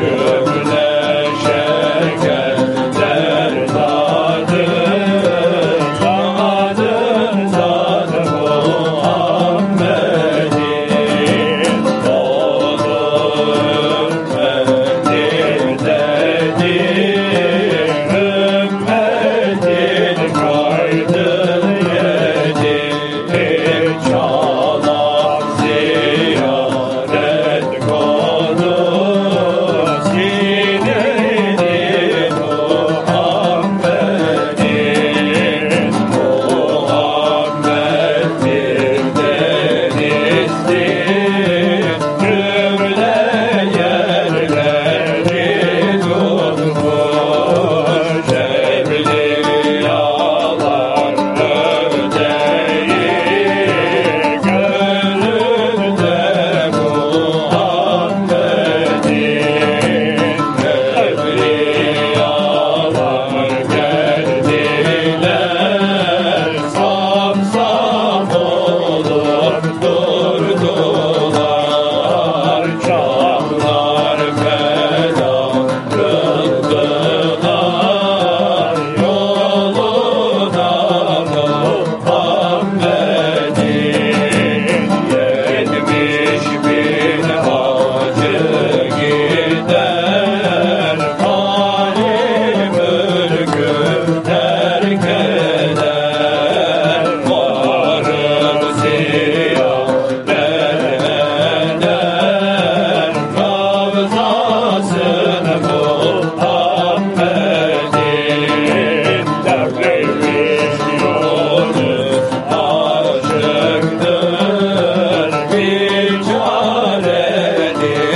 Amen.